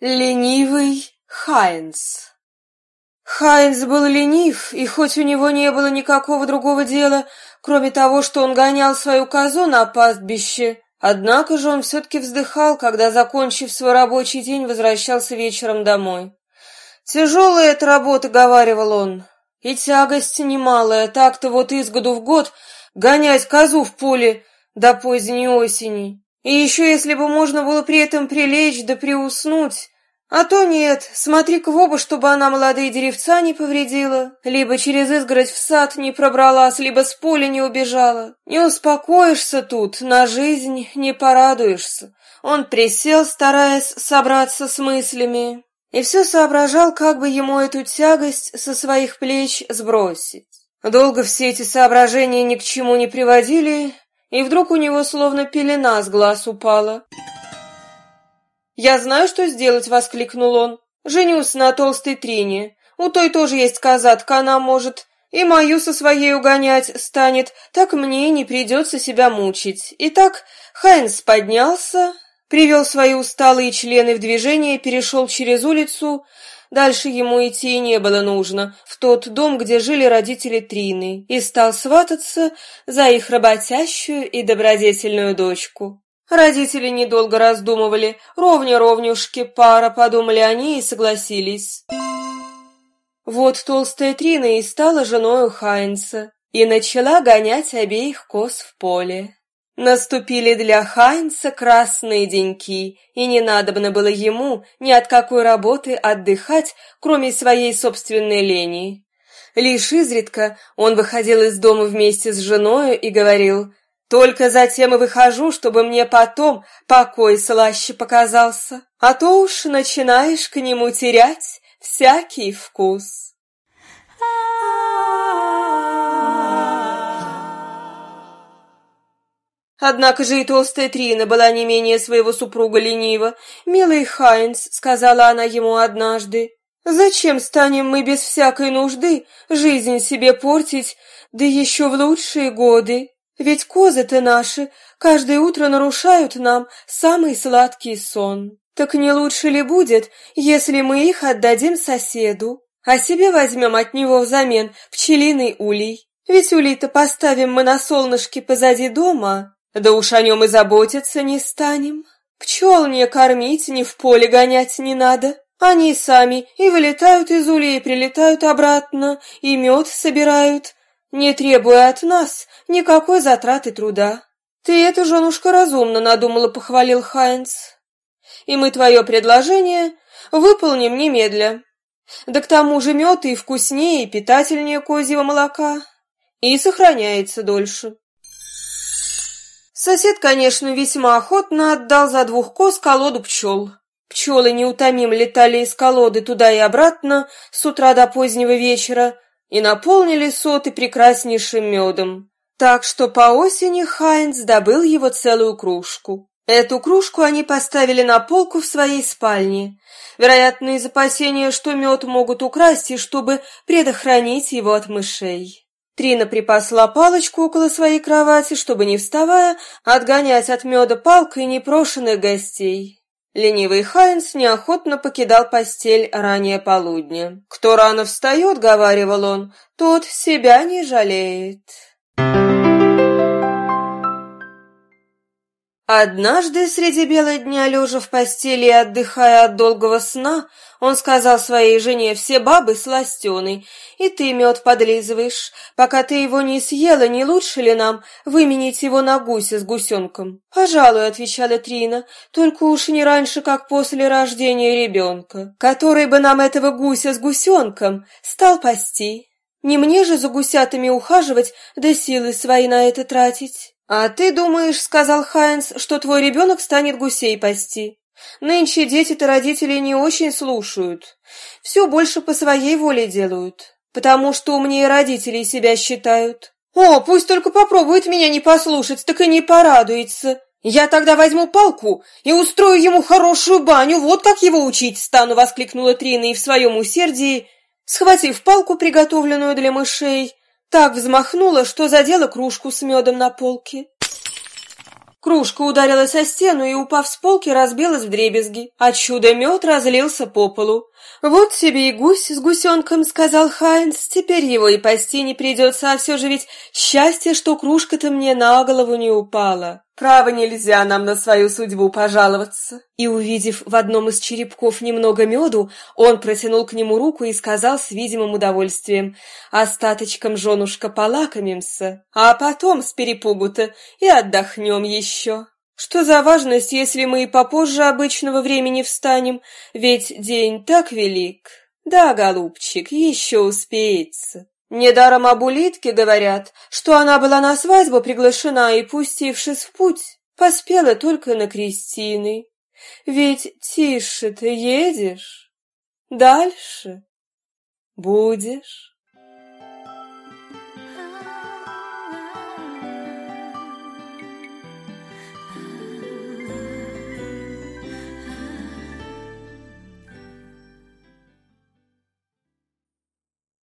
Ленивый Хайнц Хайнц был ленив, и хоть у него не было никакого другого дела, кроме того, что он гонял свою козу на пастбище, однако же он все-таки вздыхал, когда, закончив свой рабочий день, возвращался вечером домой. «Тяжелая эта работа», — говаривал он, — «и тягость немалая, так-то вот из году в год гонять козу в поле до поздней осени». И еще если бы можно было при этом прилечь да приуснуть. А то нет, смотри-ка в оба, чтобы она молодые деревца не повредила, либо через изгородь в сад не пробралась, либо с поля не убежала. Не успокоишься тут, на жизнь не порадуешься. Он присел, стараясь собраться с мыслями, и все соображал, как бы ему эту тягость со своих плеч сбросить. Долго все эти соображения ни к чему не приводили, и вдруг у него словно пелена с глаз упала. «Я знаю, что сделать!» — воскликнул он. «Женюсь на толстой Трине. У той тоже есть козатка, она может и мою со своей угонять станет, так мне не придется себя мучить». Итак, Хайнс поднялся, привел свои усталые члены в движение, перешел через улицу, Дальше ему идти не было нужно, в тот дом, где жили родители Трины, и стал свататься за их работящую и добродетельную дочку. Родители недолго раздумывали, ровня-ровнюшки пара, подумали они и согласились. Вот толстая Трина и стала женою Хайнца, и начала гонять обеих коз в поле. Наступили для Хайнца красные деньки, и не надобно было ему ни от какой работы отдыхать, кроме своей собственной лени. Лишь изредка он выходил из дома вместе с женою и говорил, «Только затем и выхожу, чтобы мне потом покой слаще показался, а то уж начинаешь к нему терять всякий вкус». Однако же и толстая Трина была не менее своего супруга ленива. «Милый Хайнц», — сказала она ему однажды, — «зачем станем мы без всякой нужды жизнь себе портить, да еще в лучшие годы? Ведь козы-то наши каждое утро нарушают нам самый сладкий сон. Так не лучше ли будет, если мы их отдадим соседу, а себе возьмем от него взамен пчелиный улей? Ведь улей-то поставим мы на солнышке позади дома». Да уж о нем и заботиться не станем. Пчел не кормить, ни в поле гонять не надо. Они сами и вылетают из улей, прилетают обратно, и мед собирают, не требуя от нас никакой затраты труда. Ты это, женушка, разумно надумала, похвалил Хайнц. И мы твое предложение выполним немедля. Да к тому же мед и вкуснее, и питательнее козьего молока, и сохраняется дольше. Сосед, конечно, весьма охотно отдал за двух коз колоду пчел. Пчелы неутомимо летали из колоды туда и обратно с утра до позднего вечера и наполнили соты прекраснейшим медом. Так что по осени Хайнц добыл его целую кружку. Эту кружку они поставили на полку в своей спальне, вероятно, из опасения, что мед могут украсть и чтобы предохранить его от мышей. Трина припасла палочку около своей кровати, чтобы, не вставая, отгонять от меда палкой непрошенных гостей. Ленивый Хайнс неохотно покидал постель ранее полудня. «Кто рано встает, — говаривал он, — тот себя не жалеет». Однажды среди бела дня, лежа в постели и отдыхая от долгого сна, он сказал своей жене, все бабы сластены, и ты мед подлизываешь. Пока ты его не съела, не лучше ли нам выменить его на гуся с гусенком? Пожалуй, отвечала Трина, только уж не раньше, как после рождения ребенка, который бы нам этого гуся с гусенком стал пасти. Не мне же за гусятами ухаживать, да силы свои на это тратить. «А ты думаешь, — сказал Хайнс, — что твой ребенок станет гусей пасти? Нынче дети-то родителей не очень слушают. Все больше по своей воле делают, потому что умнее родителей себя считают. О, пусть только попробует меня не послушать, так и не порадуется. Я тогда возьму палку и устрою ему хорошую баню, вот как его учить стану, воскликнула Трина и в своем усердии, схватив палку, приготовленную для мышей, так взмахнула, что задела кружку с медом на полке. Кружка ударилась о стену и, упав с полки, разбилась в дребезги, а чудо-мед разлился по полу. «Вот тебе и гусь с гусенком», — сказал Хайнс, — «теперь его и пасти не придется, а все же ведь счастье, что кружка-то мне на голову не упала». Право нельзя нам на свою судьбу пожаловаться. И, увидев в одном из черепков немного меду, он протянул к нему руку и сказал с видимым удовольствием, «Остаточком, женушка, полакомимся, а потом с перепугу-то и отдохнем еще». Что за важность, если мы и попозже обычного времени встанем, ведь день так велик. Да, голубчик, еще успеется. Недаром об улитке говорят, что она была на свадьбу приглашена и, пустившись в путь, поспела только на крестины. Ведь тише ты едешь, дальше будешь.